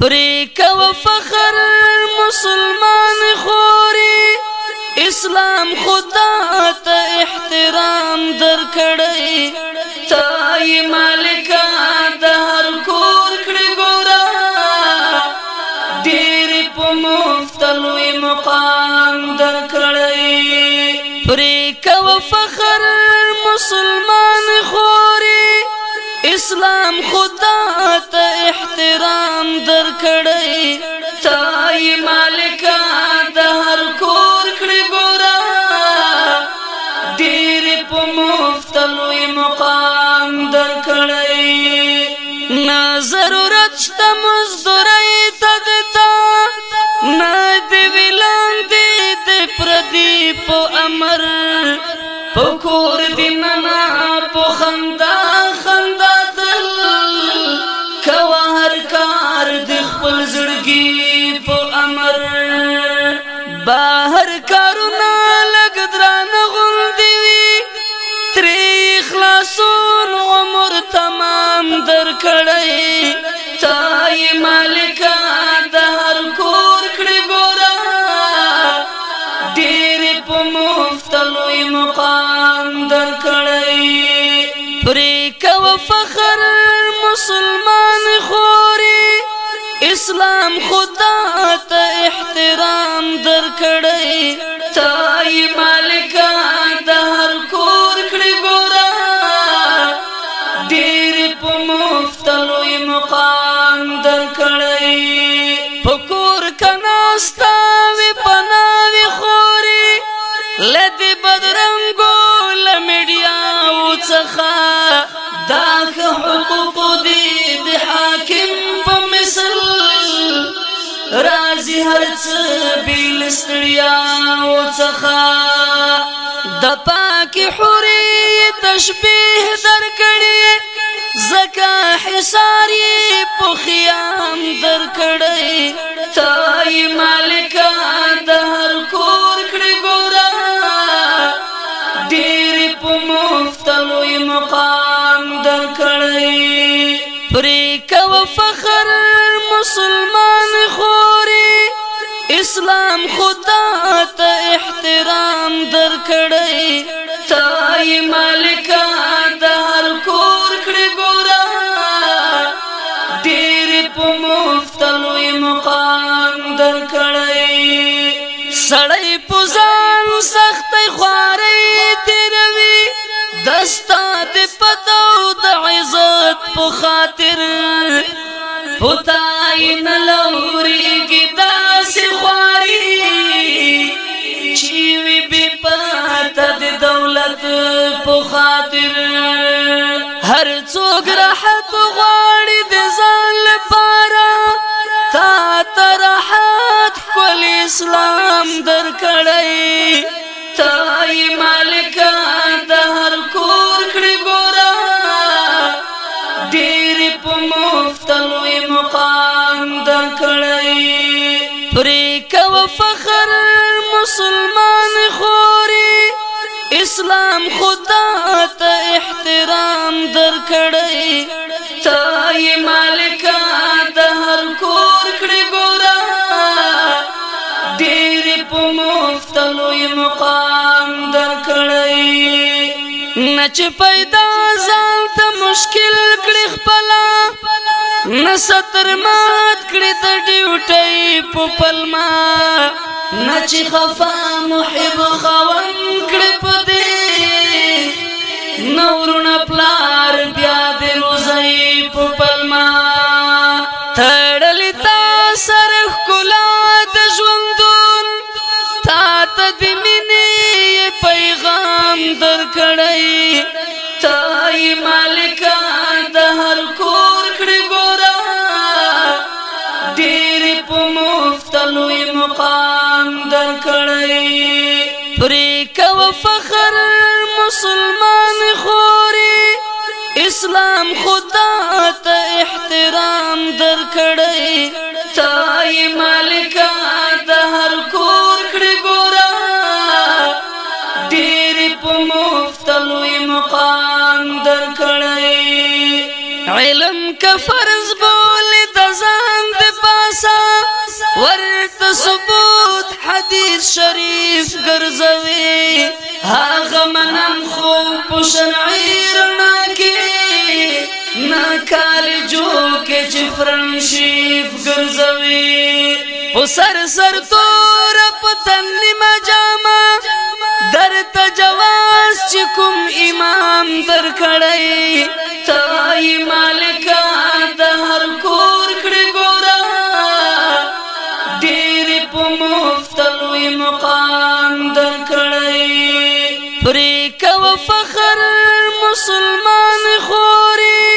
پرې کو فخر مسلمان خوري اسلام خدا ته احترام درکړې تای مالک د هر کور کړې ګورا ډېر په مفتلوي مقام درکړې پرې کو فخر مسلمان خوري اسلام خدا شهرت شته مزدوري تدتا نه دی ویلان دی د پردی په امر په کور دی ننا په خندا خندا دل کوا هر کار د خپل زړګي په امر بهر کارونه لګ دران غوندي وي تر اخلاصون عمر تمام در کړی تای مالک د هر کور کړي ګورا ډېر په مفتلوي مقام در کړی پرې کو فخر مسلمان خوري اسلام خدا ته احترام در کړی تای مالک دی بدرنګو لمډیا او څخه دا حقوق دی د حاکم په مثل رازي هرڅ بیل ستړیا او څخه د پاکي حوري تشبيه درکړي زکا حساری په خيام درکړي تای مالک ده په فخر مسلمان خوري اسلام خدا ته احترام درکړی تای مالک د هر کور کړي ګورا ډېر په مفتلوي مقام درکړی سړی استاد پتو د عزت په خاطر پتاي نه لوري کی داس خواري چې وي بي پته د دولت په خاطر هر څوک راحت غواړي د ځان لپاره تا تر راحت کول اسلام درکړي مقام درکړی پرې کو فخر مسلمان خوري اسلام خدا ته احترام درکړی تا یې مالک د هر کور کړی ګورا ډېر په مفتلو یې مقام درکړی نچ پیدا ځان ته مشکل کړی څنګه ستر مات کړی د ډیوټي په پلما نچ خفا محب خوان کړی په دې نورن پلار فخر مسلمان خوري اسلام خدا ته احترام در کړی تای مالکا د هر کور کړی ګورا ډېر په مفتلوي مقام در کړی علم کا فرض بول د ځان سا ورد ثبوت حدیث شریف گرزوی آغا منم خوب پشن عیر ناکی ناکار جو کے جفرن شیف گرزوی او سر سر تو رب تنی مجامہ امان در کړی پرې کو فخر مسلمان خوري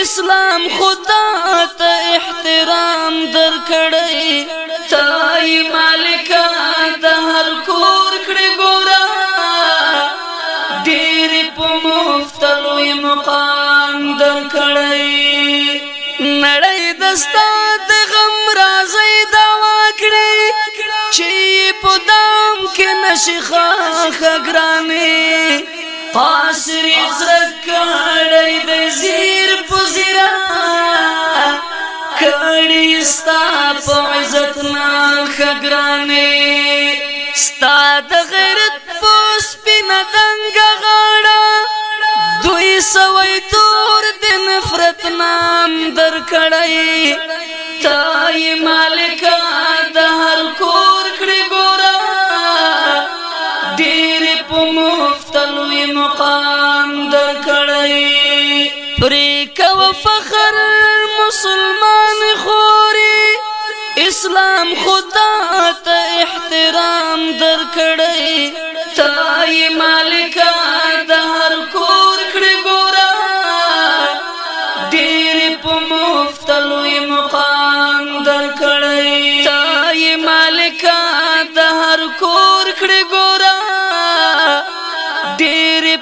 اسلام خدا ته احترام در کړی تای مالک د هر کور کړی ګورا ډېر په مفتلوي مقام در کړی نړۍ دستا د غم راځي دا پدام کې نشي خاخ ګرامي قاصر زکړې د زیر پزرا کړي ستا په عزت نه خګرامي ستا د غیرت په سپینه دنګ غاړه دوی سوي تور د نفرت نام درکړې ته فخر مسلمان خوري اسلام خدا ته احترام درکړی تای مالکه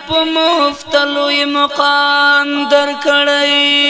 په مفتلوې مقام درکړی